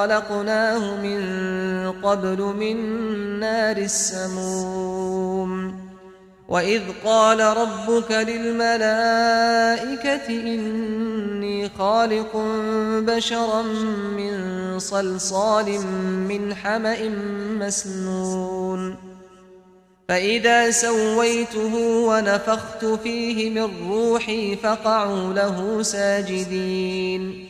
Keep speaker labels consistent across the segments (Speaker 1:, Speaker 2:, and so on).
Speaker 1: خلقناه من قبل من نار السموم. وإذ قال ربك للملائكة إني خالق بشرا من صلصال من حمأ مسنون. فإذا سويته ونفخت فيه من روحي فقعوا له ساجدين.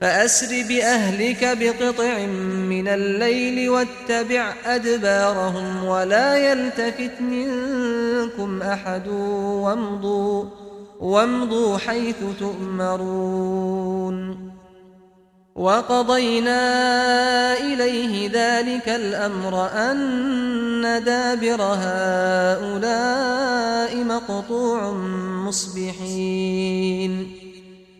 Speaker 1: فأسر بأهلك بقطع من الليل واتبع أدبارهم ولا يلتفت منكم أحد وامضوا وامضوا حيث تؤمرون. وقضينا إليه ذلك الأمر أن دابر هؤلاء مقطوع مصبحين.